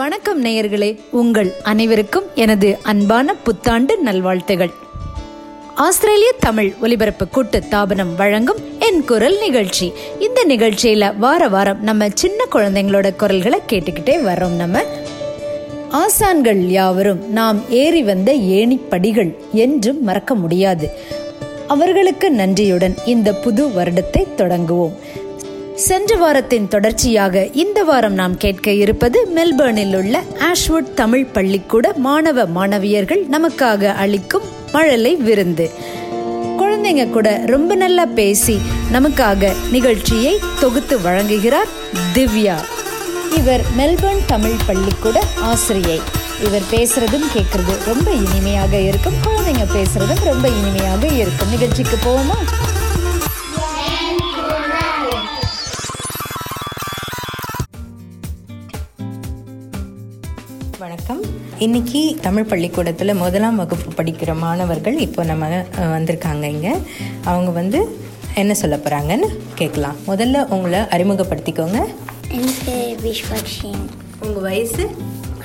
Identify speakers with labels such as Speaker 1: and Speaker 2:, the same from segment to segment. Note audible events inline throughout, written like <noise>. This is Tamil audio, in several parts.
Speaker 1: வணக்கம் நேயர்களே உங்கள் அனைவருக்கும் எனது அன்பான புத்தாண்டு நல்வாழ்த்துகள். ஆஸ்திரேலிய தமிழ் ஒலிபரப்பு கூட்டு தாபனம் வழங்கும் என் குரல் நிகழ்ச்சி. இந்த நிகழ்ச்சியில வார வாரம் நம்ம சின்ன குழந்தைங்களோட குரல்களை கேட்டுக்கிட்டே வரோம் நம்ம. ஆசான்கள் யாவரும் நாம் ஏறி வந்த ஏணிப்படிகள் என்றும் மறக்க முடியாது. அவர்களுக்கு நன்றியுடன் இந்த புது வருடத்தை தொடங்குவோம். சென்ற வாரத்தின் தொடர்ச்சியாக இந்த வாரம் நாம் கேட்க இருப்பது மெல்பர்னில் உள்ள ஆஷ்வுட் தமிழ் பள்ளிக்கூட மாணவ மாணவியர்கள் நமக்காக அளிக்கும் மழலை விருந்து. குழந்தைங்க கூட ரொம்ப நல்லா பேசி நமக்காக நிகழ்ச்சியை தொகுத்து வழங்குகிறார் திவ்யா. இவர் மெல்பர்ன் தமிழ் பள்ளிக்கூட ஆசிரியை. இவர் பேசுறதும் கேட்கறது ரொம்ப இனிமையாக இருக்கும். குழந்தைங்க பேசுறதும் ரொம்ப இனிமையாக இருக்கும். நிகழ்ச்சிக்கு போவோமா?
Speaker 2: இன்னைக்கு தமிழ் பள்ளிக்கூடத்தில் முதலாம் வகுப்பு படிக்கிற மாணவர்கள் இப்போ நம்ம வந்திருக்காங்க இங்கே. அவங்க வந்து என்ன சொல்ல போகிறாங்கன்னு கேட்கலாம். முதல்ல உங்களை அறிமுகப்படுத்திக்கோங்க.
Speaker 3: என் பேர் விஸ்வக்ஷின்
Speaker 2: உங்கள் வயசு?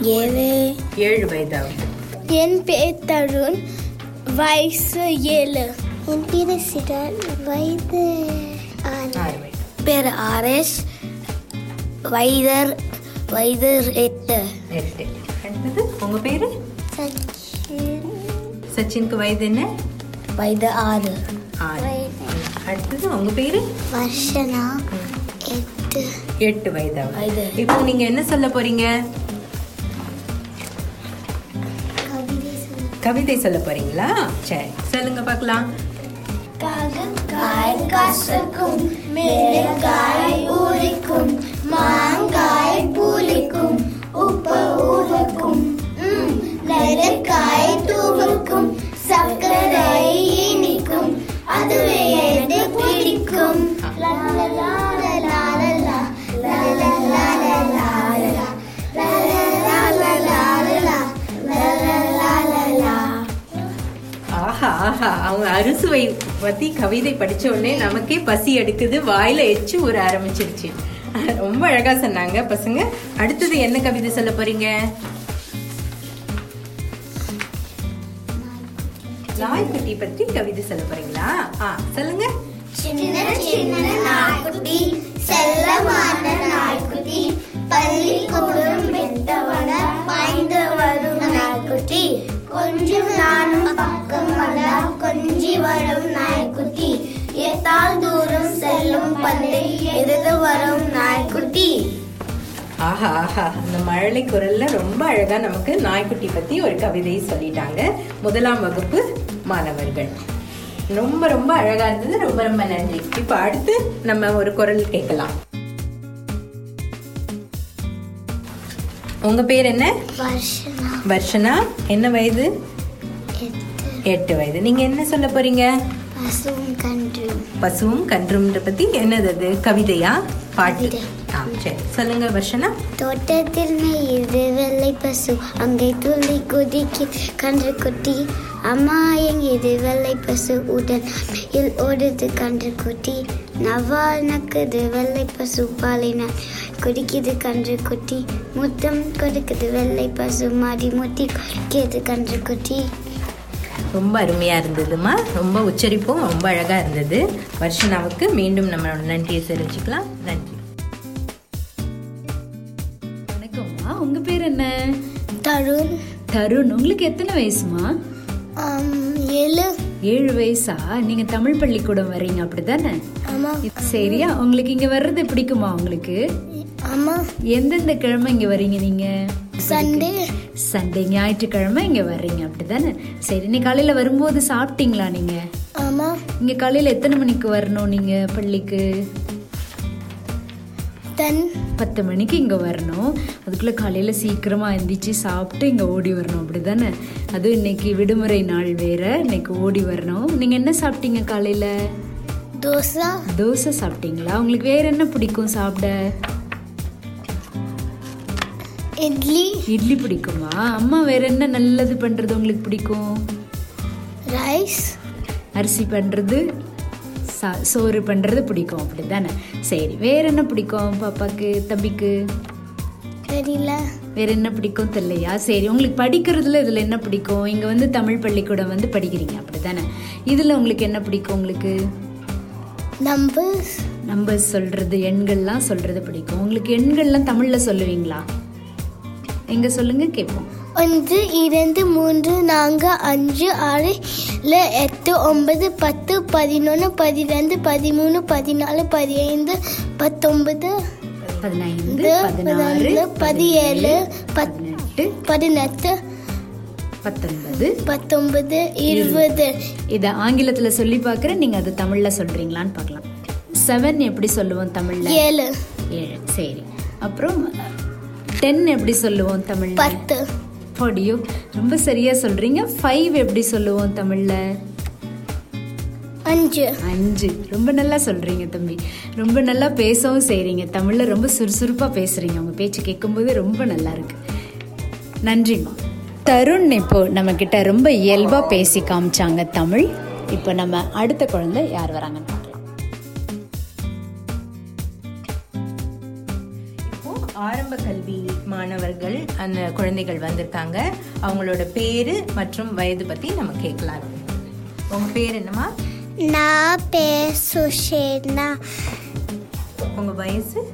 Speaker 3: ஏழு.
Speaker 2: ஏழு வயதாகுது.
Speaker 3: என் பேர் தருண். வயசு ஏழு. என் பேர் சிடன் வயது
Speaker 2: வயது.
Speaker 3: பேர் ஆர்எஸ் வைதர் வைதர் எட்டு.
Speaker 2: எட்டு. அடுத்தது உங்கள் பேர்? சச்சினுக்கு வயது என்ன?
Speaker 3: வயது ஆறு.
Speaker 2: ஆறு. அடுத்தது உங்கள் பேர்?
Speaker 3: வர்ஷனா. எட்டு.
Speaker 2: எட்டு
Speaker 3: வயது?
Speaker 2: இப்போ நீங்கள் என்ன சொல்ல போகிறீங்க கவிதை சொல்ல. போகிறீங்களா சரி சொல்லுங்க பார்க்கலாம்.
Speaker 3: காய் கசக்கும் மிளகாய் உரிக்கும் மாங்காய் புளிக்கும் குப்பை ஊருக்கும் நெருக்காய் தூவுக்கும் சர்க்கரை இனிக்கும் அதுவே எனக்கு பிடிக்கும்
Speaker 2: ஆஹா அவங்க அறுசுவை பத்தி கவிதை படிச்ச உடனே நமக்கே பசி எடுக்குது வாயில எச்சு ஊற ஆரம்பிச்சிருச்சு <laughs> ரொம்ப அழகா சொன்னாங்க. பசங்க அடுத்தது என்ன கவிதை சொல்ல போறீங்க? நாய்க்குட்டி பத்தி கவிதை சொல்ல போறீங்களா? ஆ சொல்லுங்க.
Speaker 3: சின்ன சின்ன நாய்க்குட்டி செல்லமான நாய்க்குட்டி பள்ளிக்கூடம் விட்டவன பாய்ந்து வரும் நாய்க்குட்டி. கொஞ்சம் நானும் பக்கம் வர கொஞ்சி வரும் நாய்க்குட்டி. எத்தால் தூரம் செல்லும் பள்ளி எதிர்த்து வரும் நாய்க்குட்டி.
Speaker 2: ஆஹா ஆஹா. அந்த மழலை குரல்ல ரொம்ப அழகா நமக்கு நாய்க்குட்டி பத்தி ஒரு கவிதையை சொல்லிட்டாங்க. முதலாம் வகுப்பு மாணவர்கள். ரொம்ப ரொம்ப அழகா இருந்தது. ரொம்ப ரொம்ப நன்றி. இப்போ அடுத்து நம்ம ஒரு குரல் கேட்கலாம். உங்க பேர் என்ன?
Speaker 3: வர்ஷனா.
Speaker 2: என்ன வயது?
Speaker 3: எட்டு
Speaker 2: வயது. நீங்க என்ன சொல்ல போறீங்க?
Speaker 3: பசுவும் கன்று
Speaker 2: பசுவும் கன்றும்ன்ற பத்தி என்னது அது? கவிதையா? பாட்டு. ஆ சரி. சொல்லுங்க வர்ஷனா.
Speaker 3: தோட்டத்தில் நெய்து வெள்ளை பசு. அங்கே துள்ளி குதிக்கு கன்று குட்டி. அம்மா எங்கிது வெள்ளை பசு? உடன் இல் ஓடுது கன்று குட்டி. நவால் நக்குது வெள்ளை பசு. பாலினால் குடிக்குது கன்று குட்டி. முத்தம் கொடுக்குது வெள்ளை பசு. மாடி முட்டி குடிக்குது கன்று குட்டி.
Speaker 2: ரொம்ப அருமையா இருந்ததுமா. ரொம்ப உச்சரிப்பும் ரொம்ப அழகா இருந்தது. வர்ஷனாவுக்கு மீண்டும் நம்மளோட நன்றியை தெரிவிச்சுக்கலாம். நன்றி.
Speaker 1: வணக்கம்மா உங்க பேர் என்ன?
Speaker 3: தருண்.
Speaker 1: தருண். உங்களுக்கு எத்தனை வயசுமா?
Speaker 3: ஏழு.
Speaker 1: ஏழு வயசா? நீங்க தமிழ் பள்ளிக்கூடம் வர்றீங்க அப்படிதானே
Speaker 3: ஆமா.
Speaker 1: சரியா? உங்களுக்கு இங்க வர்றது பிடிக்குமா உங்களுக்கு?
Speaker 3: ஆமா.
Speaker 1: எந்தெந்த கிழமை இங்க வர்றீங்க நீங்க?
Speaker 3: சண்டே.
Speaker 1: சண்டே ஞாயிற்றுக்கிழமை இங்க வர்றீங்க. அப்படிதானே? சரி நீ காலையில வரும்போது சாப்பிட்டீங்களா நீங்க?
Speaker 3: ஆமா.
Speaker 1: இங்க காலையில எத்தனை மணிக்கு வரணும் நீங்க பள்ளிக்கு?
Speaker 3: தென்
Speaker 1: பத்து மணிக்கு இங்கே வரணும். அதுக்குள்ளே காலையில் சீக்கிரமாக எந்திரிச்சு சாப்பிட்டு இங்கே ஓடி வரணும். அப்படி தானே அதுவும் இன்னைக்கு விடுமுறை நாள் வேற. இன்னைக்கு ஓடி வரணும். நீங்கள் என்ன சாப்பிட்டீங்க காலையில்?
Speaker 3: தோசை.
Speaker 1: தோசை சாப்பிட்டீங்களா? உங்களுக்கு வேற என்ன பிடிக்கும் சாப்பிட?
Speaker 3: இட்லி.
Speaker 1: இட்லி பிடிக்குமா? அம்மா வேற என்ன நல்லது பண்ணுறது உங்களுக்கு பிடிக்கும்?
Speaker 3: ரைஸ்.
Speaker 1: அரிசி பண்ணுறது சா சோறு பண்ணுறது பிடிக்கும் அப்படி தானே சரி வேற என்ன பிடிக்கும் பாப்பாக்கு தம்பிக்கு?
Speaker 3: தெரியல.
Speaker 1: வேற என்ன பிடிக்கும் தெரியலையா? சரி உங்களுக்கு படிக்கிறதுல இதுல என்ன பிடிக்கும்? இங்க வந்து தமிழ் பள்ளிக்கூடம் வந்து படிக்கிறீங்க அப்படிதானே இதுல உங்களுக்கு என்ன பிடிக்கும் உங்களுக்கு?
Speaker 3: நம்பர்ஸ்.
Speaker 1: நம்பர்ஸ் சொல்றது எண்கள்லாம் சொல்றது பிடிக்கும். உங்களுக்கு எண்கள்லாம் தமிழ்ல சொல்லுவீங்களா? எங்க சொல்லுங்க கேட்போம்
Speaker 3: ஒன்று இரண்டு மூன்று நான்கு அஞ்சு ஆறு ஏழு எட்டு ஒன்பது பத்து பதினொன்று பதிரெண்டு பதிமூணு பதினாலு பதினைந்து பத்தொன்பது
Speaker 1: பதினைந்து பதினாறு
Speaker 3: பதினேழு பத்
Speaker 1: பதினெட்டு பத்தொன்பது
Speaker 3: பத்தொன்பது இருபது.
Speaker 1: இதை ஆங்கிலத்துல சொல்லி பார்க்குறேன் நீங்க அது தமிழ்ல சொல்றீங்களான்னு பார்க்கலாம் செவன் எப்படி சொல்லுவோம் தமிழ்ல?
Speaker 3: ஏழு.
Speaker 1: ஏழு சரி. அப்புறம் டென் எப்படி சொல்லுவோம் தமிழ்ல?
Speaker 3: பத்து.
Speaker 1: படியோ ரொம்ப சரியா சொல்றீங்க. ஃபைவ் எப்படி சொல்லுவோம் தமிழ்ல?
Speaker 3: அஞ்சு.
Speaker 1: அஞ்சு. ரொம்ப நல்லா சொல்றீங்க தம்பி. ரொம்ப நல்லா பேசவும் செய்றீங்க. தமிழ்ல ரொம்ப சுறுசுறுப்பா பேசுறீங்க. உங்க பேச்சு கேட்கும்போது ரொம்ப நல்லா இருக்கு. நன்றிம்மா. தருண் இப்போ நம்ம கிட்ட ரொம்ப இயல்பா பேசி காமிச்சாங்க தமிழ். இப்போ நம்ம அடுத்த குழந்தை யார் வராங்கன்னு
Speaker 2: மாணவர்கள் அந்த குழந்தைகள் வந்திருக்காங்க. அவங்களோட பேரு மற்றும் வயது பத்தி நம்ம கேட்கலாம். உங்க பேர் என்னம்மா?
Speaker 3: நான் பேர் சுஷேனா.
Speaker 2: உங்க வயசு?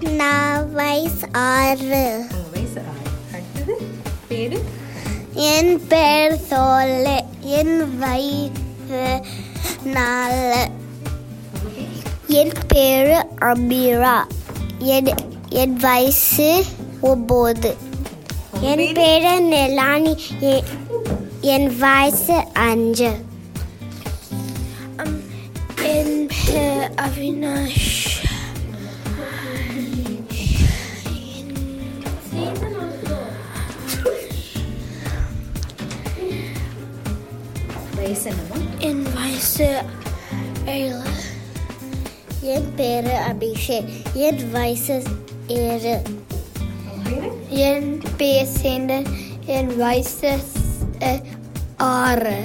Speaker 3: நான் வயசு ஆறு.
Speaker 2: உங்க வயசு ஆறு. அடுத்தது பேரு?
Speaker 3: என் பேர் சோலே. என் வயசு நாலு. என் பேரு அமீரா என் என் வயசு ஒம்பது என் பேரு நிலானி எ- என் வயசு அஞ்சு. என் பேர் அவினாஷ்.
Speaker 1: வயசு என்னமோ
Speaker 3: என் வயசு ஏழு. என் பேரு அபிஷேக் என் வயசு ஏழு. என் பேர் சேந்தன் என் வயசு ஆறு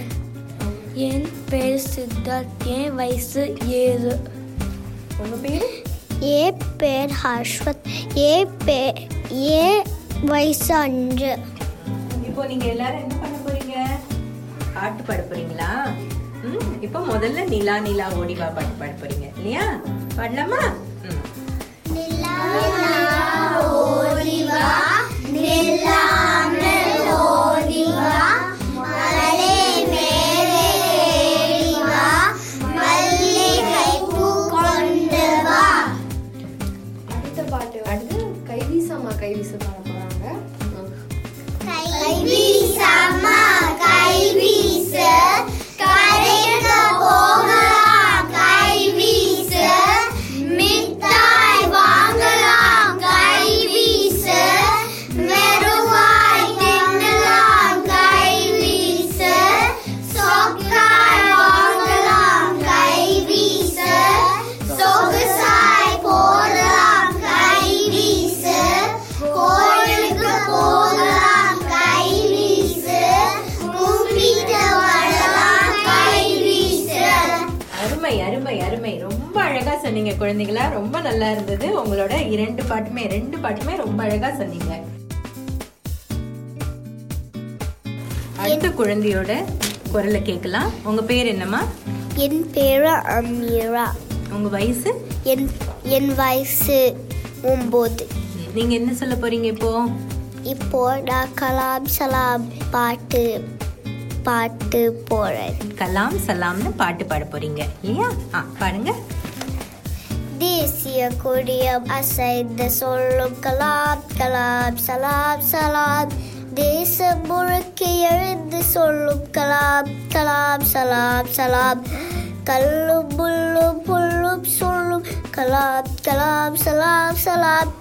Speaker 3: என் பேர் சித்தார்த் என் வயசு ஏழு
Speaker 2: உங்க பேரு
Speaker 3: ஹர்ஷ்வத் என் பேர் என் வயசு அஞ்சு
Speaker 2: இப்போ நீங்க எல்லாரும் என்ன பண்ண போறீங்க? பாட்டு பாட போறீங்களா? இப்போ முதல்ல நிலா நிலா ஓடிவா பாட்டு பாட போறீங்க. இல்லையா? பாடலாமா? ம்.
Speaker 4: அடுத்த
Speaker 2: குழந்தைகளா ரொம்ப நல்லா இருந்தது. உங்களோட இரண்டு பாட்டுமே ரெண்டு பாட்டுமே ரொம்ப அழகா சொன்னீங்க. அடுத்த குழந்தையோட குரலை கேட்கலாம். உங்க பேர் என்னம்மா?
Speaker 3: என் பேரு அமீரா.
Speaker 2: உங்க வயசு?
Speaker 3: என் என் வயசு ஒம்பது.
Speaker 2: நீங்க என்ன சொல்ல போறீங்க இப்போ?
Speaker 3: இப்போ நான் கலாம் சலாம் பாட்டு பாட்டு போறேன்.
Speaker 2: கலாம் சலாம்னு பாட்டு பாட போறீங்க. இல்லையா? ஆ பாடுங்க.
Speaker 3: தேசிய கொடியம் அசைந்து சொல்லும் கலாம் கலாம் சலாம் சலாம். தேசம் முழுக்க எழுந்து சொல்லும் கலாம் கலாம் சலாம் சலாம். கல்லும் முள்ளும் புல்லும் சொல்லும் கலாம் கலாம் சலாம் சலாம்.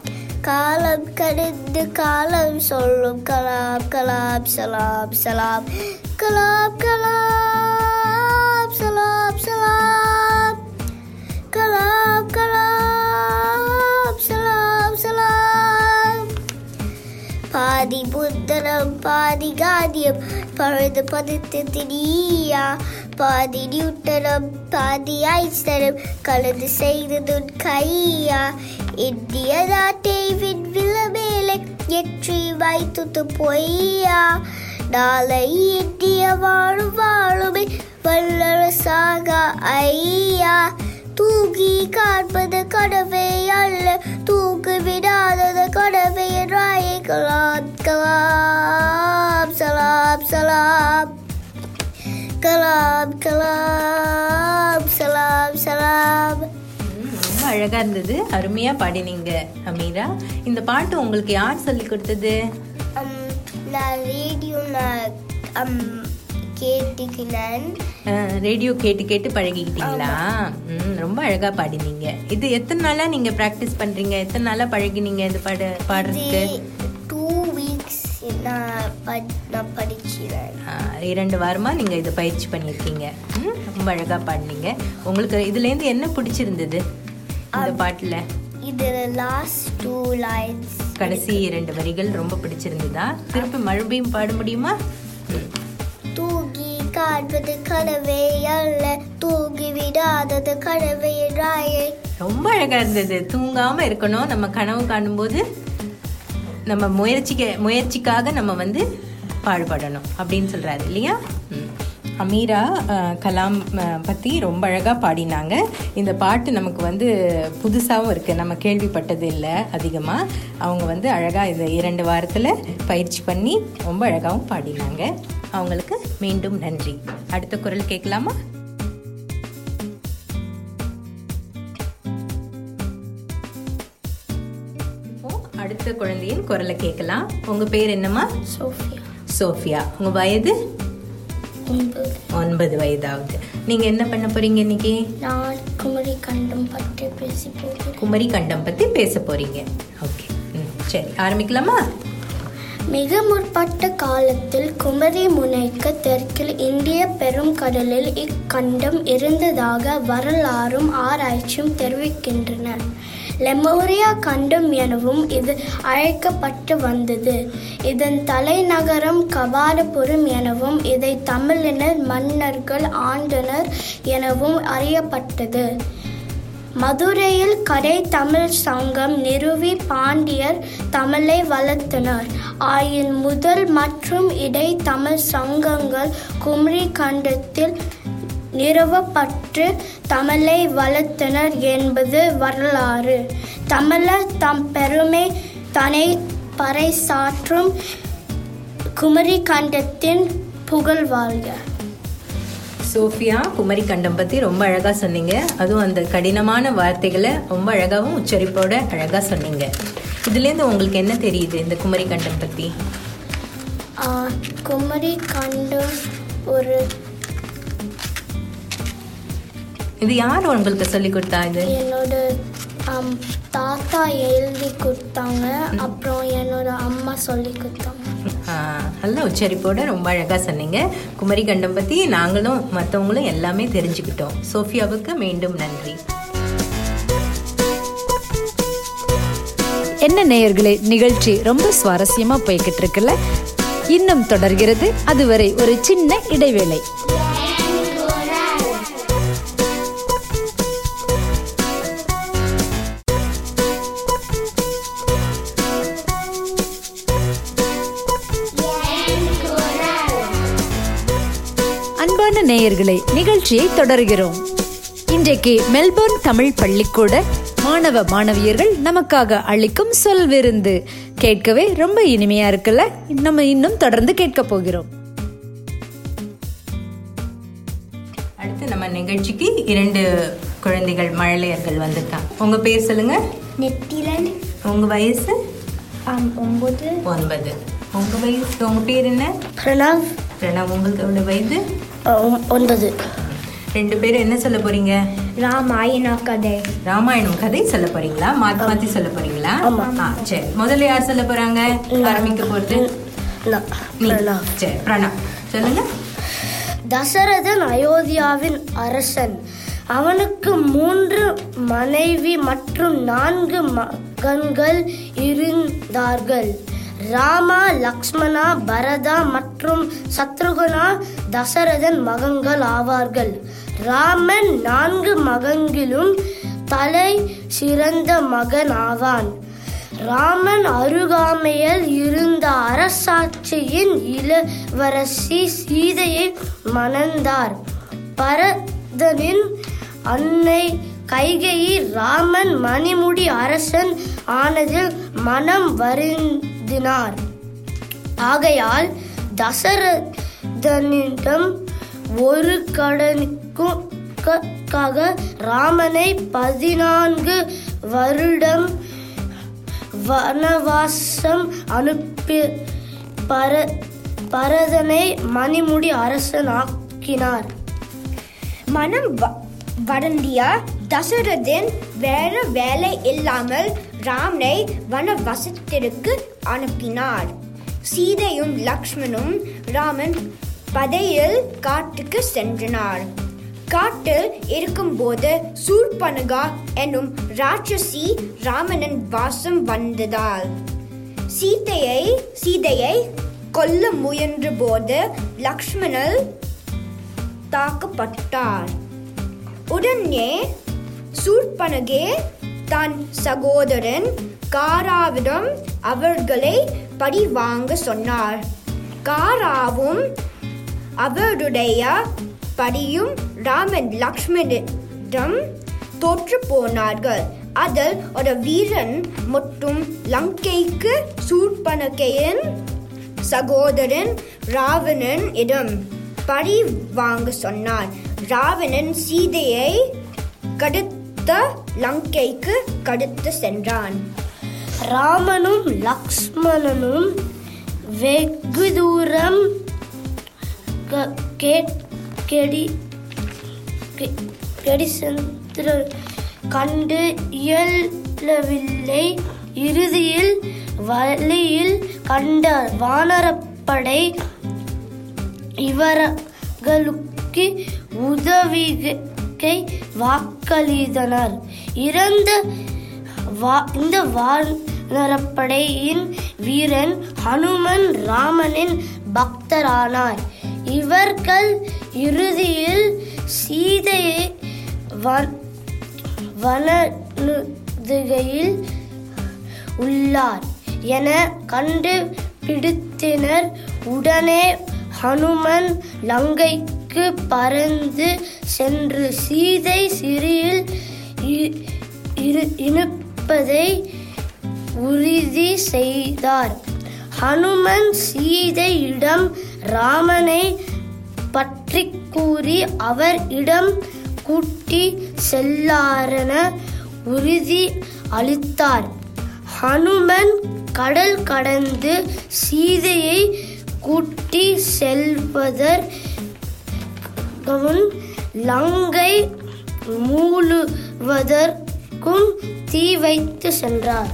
Speaker 3: காலம் கடந்து காலம் சொல்லும் கலாம் கலாம் சலாம் சலாம். கலாம் கலாம் சலாம் சலாம். பாதி புத்தனம் பாதி காதியம் பழுது பதித்து திடீயா பாதி நியூட்டனம் பாதி ஐஸ்தனம் கலந்து செய்ததுன் கையா. இந்திய நாட்டை விண்வில மேலே எற்றி வைத்துத்து பொய்யா. நாளை இந்திய வாழும் வாழுமே வல்லரசாக ஐயா. தூக்கி காண்பது கடவை அல்ல. தூக்கு விடாதது கடவை ராயை கலாம் கலாம் சலாம் சலாம். கலாம் கலாம். சலாம் சலாம்.
Speaker 2: ரொம்ப அழகா இருந்தது. அருமையா பாடினீங்க அமீரா. இந்த பாட்டு உங்களுக்கு யார் சொல்லி கொடுத்தது?
Speaker 3: நான் ரேடியோ நான் கேட்டுக்கினேன்
Speaker 2: ரேடியோ கேட்டு கேட்டு பழகிக்கிட்டீங்களா? ம், ரொம்ப அழகா பாடினீங்க. இது எத்தனை நாளா நீங்க பிராக்டிஸ் பண்றீங்க? எத்தனை நாளா பழகினீங்க இந்த பாட பாடுறதுக்கு?
Speaker 3: டூ வீக்ஸ் நான் படிக்கிறேன்.
Speaker 2: இரண்டு வாரமா நீங்க இதை பயிற்சி பண்ணியிருக்கீங்க. ரொம்ப அழகா பாடினீங்க. உங்களுக்கு இதுல இருந்து என்ன பிடிச்சிருந்தது? இந்த பாட்டுல?
Speaker 3: இது லாஸ்ட் டூ லைன்ஸ்
Speaker 2: கடைசி இரண்டு வரிகள் ரொம்ப பிடிச்சிருந்ததா? திருப்பி மறுபடியும் பாட முடியுமா?
Speaker 3: காண்பது கனவே அல்ல. தூங்கி விடாதது கனவே ராயை
Speaker 2: ரொம்ப அழகா இருந்தது. தூங்காம இருக்கணும். நம்ம கனவு காணும்போது நம்ம முயற்சிக்க முயற்சிக்காக நம்ம வந்து பாடுபடணும் அப்படின்னு சொல்கிறாரு இல்லையா? ம். அமீரா கலாம் பற்றி ரொம்ப அழகாக பாடினாங்க. இந்த பாட்டு நமக்கு வந்து புதுசாகவும் இருக்குது நம்ம கேள்விப்பட்டது இல்லை அதிகமாக அவங்க வந்து அழகாக இந்த இரண்டு வாரத்தில் பயிற்சி பண்ணி ரொம்ப அழகாகவும் பாடினாங்க. அவங்களுக்கு மீண்டும் நன்றி. அடுத்த குரல் கேட்கலாமா? அடுத்த குழந்தையின் குரலை கேட்கலாம். உங்க பேர் என்னம்மா?
Speaker 3: சோஃபியா.
Speaker 2: சோஃபியா. உங்க வயது?
Speaker 3: ஒன்பது.
Speaker 2: வயதாகுது நீங்க என்ன பண்ண போறீங்க இன்னைக்கு?
Speaker 3: நான் குமரி கண்டம் பற்றி பேசி போகிறேன்.
Speaker 2: குமரி கண்டம் பத்தி பேச போறீங்க. ஓகே. சரி. ஆரம்பிக்கலாமா?
Speaker 3: மிக முற்பட்ட காலத்தில் குமரி முனைக்கு தெற்கில் இந்திய பெருங்கடலில் இக்கண்டம் இருந்ததாக வரலாறும் ஆராய்ச்சியும் தெரிவிக்கின்றன. லெமோரியா கண்டம் எனவும் இது அழைக்கப்பட்டு வந்தது. இதன் தலைநகரம் கபாலபுரம் எனவும் இதை தமிழினர் மன்னர்கள் ஆண்டனர் எனவும் அறியப்பட்டது. மதுரையில் கரை தமிழ் சங்கம் நிறுவி பாண்டியர் தமிழை வளர்த்தனர். ஆயின் முதல் மற்றும் இடை தமிழ் சங்கங்கள் குமரி கண்டத்தில் நிறுவப்பட்டு தமிழை வளர்த்தனர் என்பது வரலாறு. தமிழர் தம் பெருமை தனை பறைசாற்றும் குமரி கண்டத்தின் புகழ் வாழ்க.
Speaker 2: சோஃபியா குமரி கண்டம் பத்தி ரொம்ப அழகா சொன்னீங்க. அதுவும் அந்த கடினமான வார்த்தைகளை ரொம்ப அழகாவும் உச்சரிப்போட அழகா சொன்னீங்க. இதுல இருந்து உங்களுக்கு என்ன தெரியுது இந்த குமரி கண்டம் பத்தி?
Speaker 3: ஆ, குமரி கண்டம் ஒரு
Speaker 2: இது யார் உங்களுக்கு சொல்லி கொடுத்தா இது?
Speaker 3: என்னோட தாத்தா எழுதி கொடுத்தாங்க. அப்புறம் என்னோட அம்மா சொல்லி கொடுத்தாங்க.
Speaker 2: நல்ல உச்சரிப்போட ரொம்ப அழகாக சொன்னீங்க. குமரி கண்டம் பற்றி நாங்களும் மற்றவங்களும் எல்லாமே தெரிஞ்சுக்கிட்டோம். சோஃபியாவுக்கு மீண்டும் நன்றி.
Speaker 1: என்ன நேயர்களே நிகழ்ச்சி ரொம்ப சுவாரஸ்யமா போய்கிட்டு இருக்குல்ல இன்னும் தொடர்கிறது அதுவரை ஒரு சின்ன இடைவேளை. நேயர்களே நிகழ்ச்சியை தொடர்கிறோம். இன்றைக்கு மெல்போர்ன் தமிழ் பள்ளிக்கூட மாணவ மாணவியர்கள் நமக்காக அளிக்கும் சொல் விருந்து. கேட்கவே ரொம்ப இனிமையா இருக்குல்ல? நம்ம இன்னும் தொடர்ந்து கேட்க போகிறோம்.
Speaker 2: அடுத்து நம்ம நிகழ்ச்சிக்கு இரண்டு குழந்தைகள் மழலையர்கள் வந்திருக்காங்க உங்க பேர் சொல்லுங்க.
Speaker 3: நெத்திலன்
Speaker 2: உங்க வயசு?
Speaker 3: ஒன்பது.
Speaker 2: ஒன்பது. உங்க வயசு உங்க பேர் என்ன?
Speaker 3: பிரணவ்.
Speaker 2: பிரணவ் உங்களுக்கு எவ்வளவு வயது?
Speaker 3: ஒன்பது.
Speaker 2: ரெண்டு பேரும் என்ன சொல்ல போறீங்க?
Speaker 3: ராமாயண கதை
Speaker 2: ராமாயணம் கதை சொல்ல போறீங்களா? மாத்தி மாத்தி சொல்ல போறீங்களா? சரி. முதல்ல யார் சொல்ல போறாங்க? ஆரம்பிக்க போறது. சரி பிரணவ். சொல்லுங்க.
Speaker 3: தசரதன் அயோத்தியாவின் அரசன். அவனுக்கு மூன்று மனைவி மற்றும் நான்கு மகன்கள் இருந்தார்கள். ராமா லக்ஷ்மணா பரதா மற்றும் சத்ருகுணா தசரதன் மகன்கள் ஆவார்கள். ராமன் நான்கு மகன்களும் தலை சிறந்த மகன் ஆவான்.
Speaker 5: ராமன் அருகாமையில் இருந்த அரசாட்சியின் இளவரசி சீதையை மணந்தார். பரதனின் அன்னை கைகையில் ராமன் மணிமுடி அரசன் ஆனதில் மனம் வருந்தினார் ஆகையால் தசரதனிடம் ஒரு கடனுக்கும் ராமனை பதினான்கு வருடம் வனவாசம் அனுப்பி பர பரதனை மணிமுடி அரசனாக்கினார்.
Speaker 6: மனம் வ- தசரதன் வேற வேலை இல்லாமல் ராமனை வனவசத்திற்கு அனுப்பினார். சீதையும் லக்ஷ்மணும் ராமன் பதையில் காட்டுக்கு சென்றனர். காட்டில் இருக்கும்போது சூர்பனகா என்னும் ராட்சசி ராமனின் வாசம் வந்ததால் சீதையை சீதையை கொல்ல முயன்ற போது லக்ஷ்மணன் தாக்கப்பட்டார். உடனே சூர்பனகே தன் சகோதரன் காராவிடம் அவர்களை படி வாங்க சொன்னார். காராவும் அவருடைய படியும் ராமன் லக்ஷ்மணிடம் தோற்று போனார்கள். அதில் ஒரு வீரன் மட்டும் லங்கைக்கு சூர்பனகையின் சகோதரன் ராவணன் இடம் பழி வாங்க சொன்னார். ராவணன் சீதையை கடத்த லங்கைக்கு கடத்து சென்றான்.
Speaker 5: ராமனும் லக்ஷ்மணனும் வெகு தூரம் கெடி கெடி சென்று கண்டு இயலவில்லை. இறுதியில் வழியில் கண்ட வானரப்படை இவர்களுக்கு உதவிகை வாக்களித்தனர் இறந்த இந்த வானரப்படையின் வீரன் ஹனுமன் ராமனின் பக்தரானார். இவர்கள் இறுதியில் சீதையை வ- வனதுகையில் உள்ளார் என கண்டுபிடித்தனர். உடனே ஹனுமன் லங்கைக்கு பறந்து சென்று சீதை சிறியில் இனிப்பதை உறுதி செய்தார். ஹனுமன் சீதையிடம் ராமனை பற்றி கூறி அவர் இடம் கூட்டி செல்லாரென உறுதி அளித்தார். ஹனுமன் கடல் கடந்து சீதையை கூட்டி செல்வதற்கும் லங்கை மூழுவதற்கும் தீ வைத்து சென்றார்.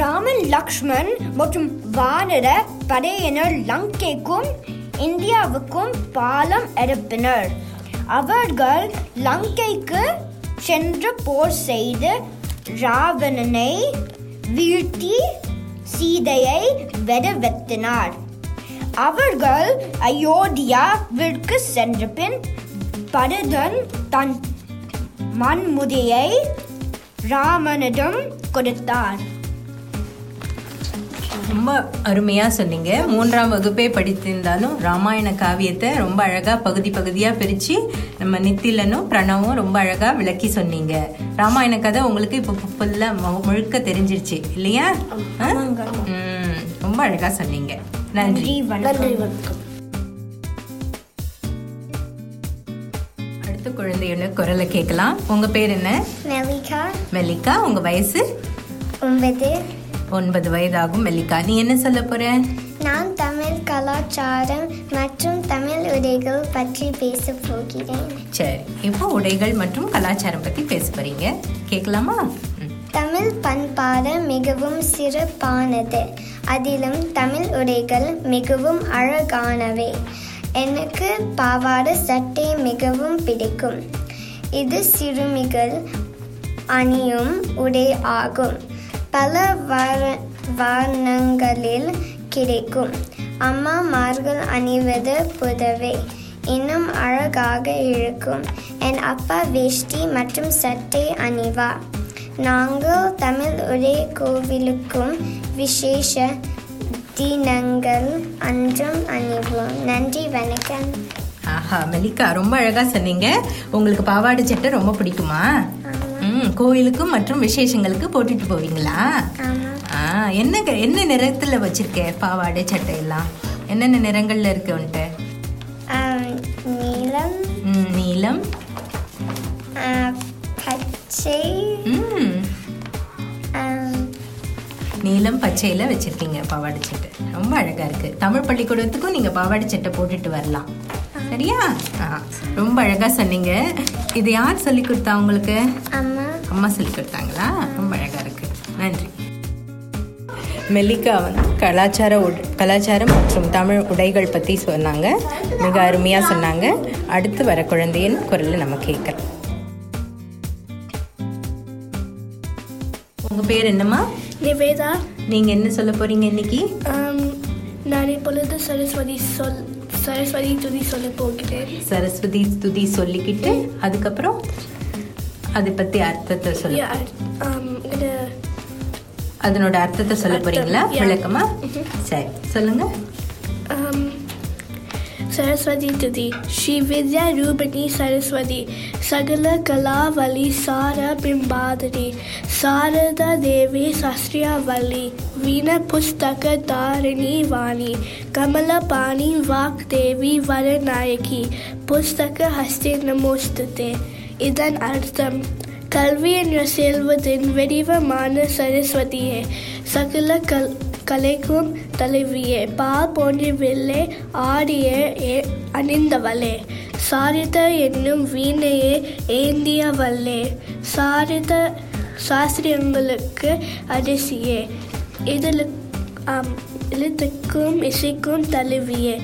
Speaker 6: ராமன் லக்ஷ்மண் மற்றும் வானர படையினர் லங்கைக்கும் இந்தியாவுக்கும் பாலம் எடுப்பினர். அவர்கள் லங்கைக்கு சென்று போர் செய்து ராவணனை வீழ்த்தி சீதையை வெடவெத்தினார் அவர்கள் அயோத்தியாவிற்கு சென்ற பின் பரதன் தன் மண்முடியை ராமனிடம் கொடுத்தார்.
Speaker 2: ரொம்ப அருமையா சொன்னீங்க. மூன்றாம் வகுப்பே படித்திருந்தாலும் ராமாயண காவியத்தை ரொம்ப அழகா பகுதி பகுதியா பிரிச்சு நம்ம நித்திலனும் பிரணவும் ரொம்ப அழகா விளக்கி சொன்னீங்க. ராமாயண கதை உங்களுக்கு இப்போ ஃபுல்லா முழுக்க தெரிஞ்சிருச்சு. இல்லையா? ரொம்ப அழகா சொன்னீங்க. நன்றி.
Speaker 5: நன்றி வணக்கம்.
Speaker 2: அடுத்த குழந்தையோட குரலை கேட்கலாம். உங்க பேர் என்ன?
Speaker 3: மெலிகா
Speaker 2: மெல்லிகா. உங்க வயசு?
Speaker 3: ஒன்பது.
Speaker 2: ஒன்பது வயதாகும் மெல்லிகா. நீ என்ன சொல்ல போற?
Speaker 3: நான் தமிழ் கலாச்சாரம் மற்றும் தமிழ் உடைகள் பற்றி பேசப் போகிறேன்.
Speaker 2: சரி. இப்போ உடைகள் மற்றும் கலாச்சாரம் பத்தி பேச போறீங்க. கேட்கலாமா.
Speaker 3: தமிழ் பண்பாடு மிகவும் சிறப்பானது. அதிலும் தமிழ் உடைகள் மிகவும் அழகானவை. எனக்கு பாவாடை சட்டை மிகவும் பிடிக்கும். இது சிறுமிகள் அணியும் உடை ஆகும். பல வர வர்ணங்களில் கிடைக்கும். அம்மாமார்கள் அணிவது புதவை. இன்னும் அழகாக இருக்கும். என் அப்பா வேஷ்டி மற்றும் சட்டை அணிவார்.
Speaker 7: நாங்கள் தமிழ் ஒரே கோவிலுக்கும் விசேஷ தினங்கள் அன்றும் அணிவோம். நன்றி வணக்கம்.
Speaker 2: ஆஹா மெலிகா ரொம்ப அழகா சொன்னீங்க. உங்களுக்கு பாவாடை சட்டை ரொம்ப பிடிக்குமா? ம் கோவிலுக்கும் மற்றும் விசேஷங்களுக்கு போட்டுட்டு போவீங்களா? ஆ என்ன என்ன நிறத்துல வச்சிருக்க பாவாடை சட்டை எல்லாம்? என்னென்ன நிறங்கள்ல இருக்கு உன்ட்ட?
Speaker 7: நீலம்.
Speaker 2: நீலம்.
Speaker 7: பச்சை.
Speaker 2: நீலம் பச்சையில வச்சிருக்கீங்க பாவாடை சட்டை. ரொம்ப அழகா இருக்கு. தமிழ் பள்ளிக்கூடத்துக்கும் நீங்க பாவாடை சட்டை போட்டுட்டு வரலாம். சரியா? ரொம்ப அழகா சொன்னீங்க. இது யார் சொல்லி கொடுத்தா உங்களுக்கு?
Speaker 7: அம்மா.
Speaker 2: சொல்லி கொடுத்தாங்களா? ரொம்ப அழகா இருக்கு. நன்றி. மெல்லிகா வந்து கலாச்சார உட- கலாச்சாரம் மற்றும் தமிழ் உடைகள் பற்றி சொன்னாங்க. மிக அருமையாக சொன்னாங்க. அடுத்து வர குழந்தையின் குரலை நம்ம கேட்கலாம். உங்கள் பேர் என்னம்மா?
Speaker 8: நிவேதா.
Speaker 2: நீங்கள் என்ன சொல்ல போறீங்க இன்னைக்கு?
Speaker 8: நான் இப்பொழுது சரஸ்வதி சொல் சரஸ்வதி துதி சொல்ல போகிறேன்.
Speaker 2: சரஸ்வதி துதி சொல்லிக்கிட்டு அதுக்கப்புறம் அதை பற்றி அர்த்தத்தை சொல்ல அதனோட அர்த்தத்தை சொல்ல போறீங்களா. விளக்கமா? சரி சொல்லுங்க.
Speaker 8: सरस्वती तुति श्री विद्या रूपिणी सरस्वती सकल कला वली सार बिंबादरी शारदा देवी शास्त्रियावली वीण पुस्तक तारिणी वाणी कमल पाणी वाक देवी वरनायकी पुस्तक हस्ते नमोस्तुते இதன் அர்த்தம் கல்வி என்ற செல்வத்தின் வெடிவமான சரஸ்வதியே சகல கல் கலைக்கும் தலைவியே பா போன்றவில்லை ஆடிய அணிந்தவளே. சாரித என்னும் வீணையே ஏந்தியவளே. சாரித சாஸ்திரியங்களுக்கு அரிசியே. இதில் எழுத்துக்கும் இசைக்கும் தழுவியே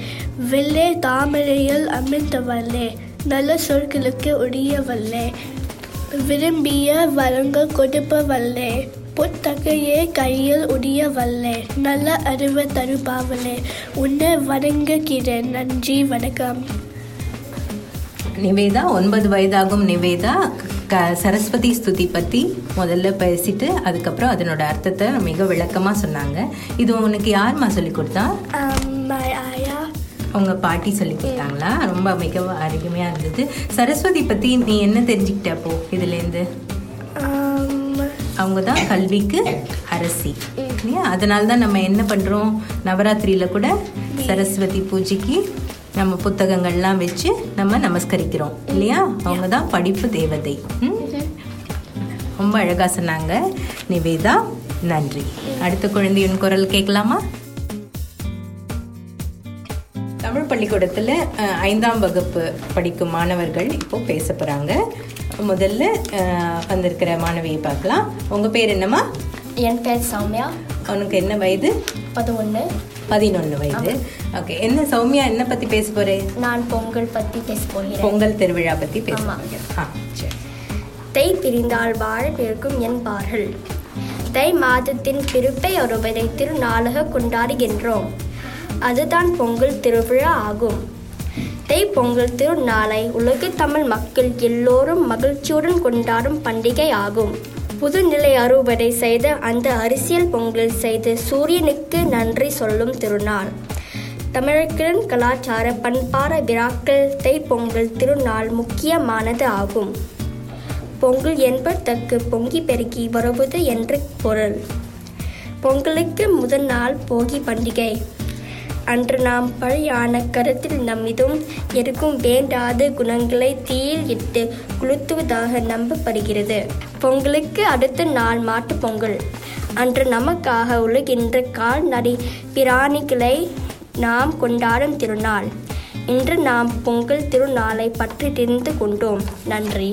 Speaker 8: வெள்ளை தாமரையில் அமிர்ந்தவல்லே நல்ல சொற்களுக்கு உடையவல்லே விரும்பிய வரங்கள் கொடுப்பவல்லே புத்தகையே கையில் உடையவல்லே நல்ல அறிவு தருபாவலே உன்னை வணங்குகிறேன். நன்றி வணக்கம்.
Speaker 2: நிவேதா ஒன்பது வயதாகும் நிவேதா. க சரஸ்வதி ஸ்துதி பற்றி முதல்ல பேசிட்டு அதுக்கப்புறம் அதனோட அர்த்தத்தை மிக விளக்கமாக சொன்னாங்க. இது உனக்கு யாரும்மா சொல்லி கொடுத்தா? உங்க பாட்டி சொல்லி கொடுத்தாங்களா? ரொம்ப மிக அருமையாக இருந்தது. சரஸ்வதி பற்றி நீ என்ன தெரிஞ்சுக்கிட்ட அப்போ இதுலேருந்து? அவங்க தான் கல்விக்கு அரசி. இல்லையா? அதனால தான் நம்ம என்ன பண்ணுறோம் நவராத்திரியில் கூட சரஸ்வதி பூஜைக்கு நம்ம புத்தகங்கள்லாம் வச்சு நம்ம நமஸ்கரிக்கிறோம். இல்லையா? அவங்க தான் படிப்பு தேவதை. ரொம்ப அழகாக சொன்னாங்க. நிவேதா நன்றி. அடுத்த குழந்தையின் குரல் கேட்கலாமா? தமிழ் பள்ளிக்கூடத்தில் ஐந்தாம் வகுப்பு படிக்கும் மாணவர்கள் இப்போ பேச போகிறாங்க முதல்ல வந்திருக்கிற மாணவியை பார்க்கலாம். உங்கள் பேர் என்னம்மா?
Speaker 5: என் பேர் சௌமியா.
Speaker 2: உனக்கு என்ன வயது?
Speaker 5: பதினொன்று
Speaker 2: பதினொன்று வயது. ஓகே என்ன சௌமியா என்ன பற்றி பேச போகிறேன்
Speaker 5: நான் பொங்கல் பற்றி பேச போகிறேன்.
Speaker 2: பொங்கல் திருவிழா பற்றி பேச. போகிறேன் ஆ சரி.
Speaker 5: தை பிரிந்தால் வாழ பிறக்கும் என்பார்கள். தை மாதத்தின் பிறப்பை ஒருவரை திருநாளாக கொண்டாடுகின்றோம். அதுதான் பொங்கல் திருவிழா ஆகும். தைப்பொங்கல் திருநாளை உலக தமிழ் மக்கள் எல்லோரும் மகிழ்ச்சியுடன் கொண்டாடும் பண்டிகை ஆகும். புதுநிலை அறுவடை செய்த அந்த அரசியல் பொங்கல் செய்து சூரியனுக்கு நன்றி சொல்லும் திருநாள். தமிழர்களின் கலாச்சார பண்பாட விழாக்கள் தைப்பொங்கல் திருநாள் முக்கியமானது ஆகும். பொங்கல் என்பதற்கு பொங்கி பெருக்கி வருவது என்று பொருள். பொங்கலுக்கு முதல் நாள் போகி பண்டிகை. அன்று நாம் பழையான கருத்தில் நம்மிதும் இருக்கும் வேண்டாத குணங்களை தீயில் இட்டு குளுத்துவதாக நம்பப்படுகிறது. பொங்கலுக்கு அடுத்த நாள் மாட்டு பொங்கல். அன்று நமக்காக உலகின்ற கால்நடை பிராணிகளை நாம் கொண்டாடும் திருநாள். இன்று நாம் பொங்கல் திருநாளை பற்றி தெரிந்து கொண்டோம். நன்றி.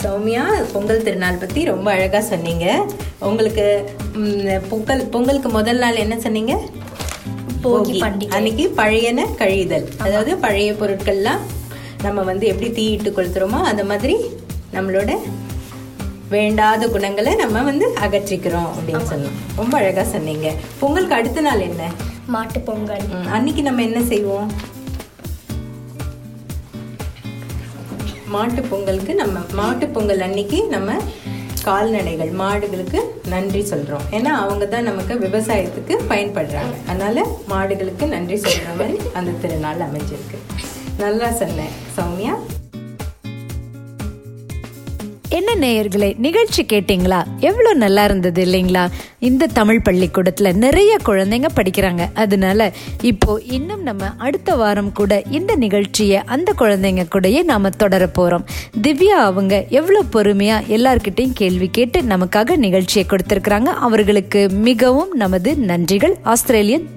Speaker 2: சௌமியா பொங்கல் திருநாள் பற்றி ரொம்ப அழகாக சொன்னீங்க. உங்களுக்கு பொங்கல் பொங்கலுக்கு முதல் நாள் என்ன சொன்னீங்க?
Speaker 5: போகி பண்டிகை.
Speaker 2: அன்னைக்கு பழையன கழிதல். அதாவது பழைய பொருட்கள்லாம் நம்ம வந்து எப்படி தீயிட்டு கொளுத்துறோமோ அந்த மாதிரி நம்மளோட வேண்டாத குணங்களை நம்ம வந்து அகற்றிக்கிறோம் அப்படின்னு சொன்னோம் ரொம்ப அழகா சொன்னீங்க. பொங்கலுக்கு அடுத்த நாள் என்ன?
Speaker 5: மாட்டுப் பொங்கல்.
Speaker 2: அன்னைக்கு நம்ம என்ன செய்வோம்? மாட்டு பொங்கலுக்கு நம்ம மாட்டு பொங்கல் அன்னைக்கு நம்ம கால்நடைகள் மாடுகளுக்கு நன்றி சொல்றோம். ஏன்னா அவங்க தான் நமக்கு விவசாயத்துக்கு பயன்படுறாங்க. அதனால மாடுகளுக்கு நன்றி சொல்ற மாதிரி அந்த திருநாள் அமைஞ்சிருக்கு. நல்லா சொன்னேன் சௌமியா.
Speaker 1: என்ன நேயர்களே நிகழ்ச்சி கேட்டிங்களா? எவ்வளோ நல்லா இருந்தது இல்லைங்களா? இந்த தமிழ் பள்ளிக்கூடத்தில் நிறைய குழந்தைங்க படிக்கிறாங்க. அதனால இப்போ இன்னும் நம்ம அடுத்த வாரம் கூட இந்த நிகழ்ச்சியை அந்த குழந்தைங்க கூடயே நாம் தொடர போகிறோம் திவ்யா அவங்க எவ்வளோ பொறுமையாக எல்லார்கிட்டையும் கேள்வி கேட்டு நமக்காக நிகழ்ச்சியை கொடுத்துருக்குறாங்க. அவர்களுக்கு மிகவும் நமது நன்றிகள். ஆஸ்திரேலியன்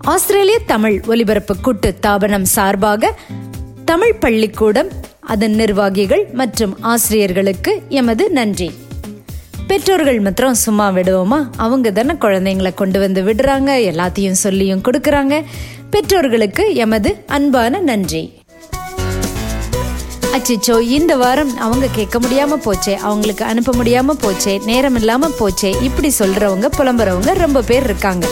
Speaker 1: ஆஸ்திரேலிய தமிழ் ஒலிபரப்பு கூட்டு தாபனம் சார்பாக தமிழ் பள்ளிக்கூடம் அதன் நிர்வாகிகள் மற்றும் ஆசிரியர்களுக்கு எமது நன்றி. பெற்றோர்கள் மாத்திரம் சும்மா விடுவோமா? அவங்க தானே குழந்தைங்களை கொண்டு வந்து விடுறாங்க எல்லாத்தையும் சொல்லியும் கொடுக்கறாங்க. பெற்றோர்களுக்கு எமது அன்பான நன்றி. அச்சிச்சோ இந்த வாரம் அவங்க கேட்க முடியாம போச்சே அவங்களுக்கு அனுப்ப முடியாம போச்சே நேரம் இல்லாம போச்சே இப்படி சொல்றவங்க புலம்புறவங்க ரொம்ப பேர் இருக்காங்க.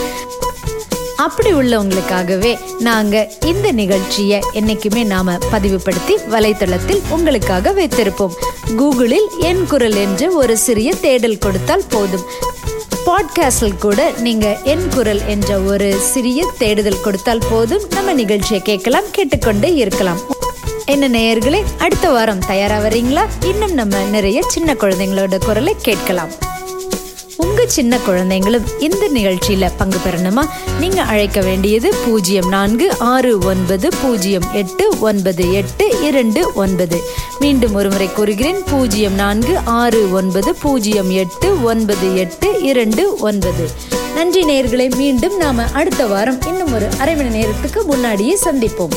Speaker 1: அப்படி உள்ளவங்களுக்காகவே நாங்க இந்த நிகழ்ச்சியை என்னைக்குமே நாம பதிவுபடுத்தி வலைத்தளத்தில் உங்களுக்காக வைத்திருப்போம். கூகுளில் என் குரல் என்று ஒரு சிறிய தேடல் கொடுத்தால் போதும். பாட்காஸ்டில் கூட நீங்க என் குரல் என்ற ஒரு சிறிய தேடுதல் கொடுத்தால் போதும். நம்ம நிகழ்ச்சியை கேட்கலாம் கேட்டுக்கொண்டே இருக்கலாம். என்ன நேயர்களே அடுத்த வாரம் தயாரா வரீங்களா? இன்னும் நம்ம நிறைய சின்ன குழந்தைங்களோட குரலை கேட்கலாம். உங்கள் சின்ன குழந்தைங்களும் இந்த நிகழ்ச்சியில் பங்கு பெறணுமா? நீங்கள் அழைக்க வேண்டியது பூஜ்ஜியம் நான்கு ஆறு ஒன்பது பூஜ்ஜியம் எட்டு ஒன்பது எட்டு இரண்டு ஒன்பது. மீண்டும் ஒருமுறை கூறுகிறேன். பூஜ்ஜியம் நான்கு ஆறு ஒன்பது பூஜ்ஜியம் எட்டு ஒன்பது எட்டு இரண்டு ஒன்பது. நன்றி நேர்களை மீண்டும் நாம அடுத்த வாரம் இன்னும் ஒரு அரை மணி நேரத்துக்கு முன்னாடியே சந்திப்போம்.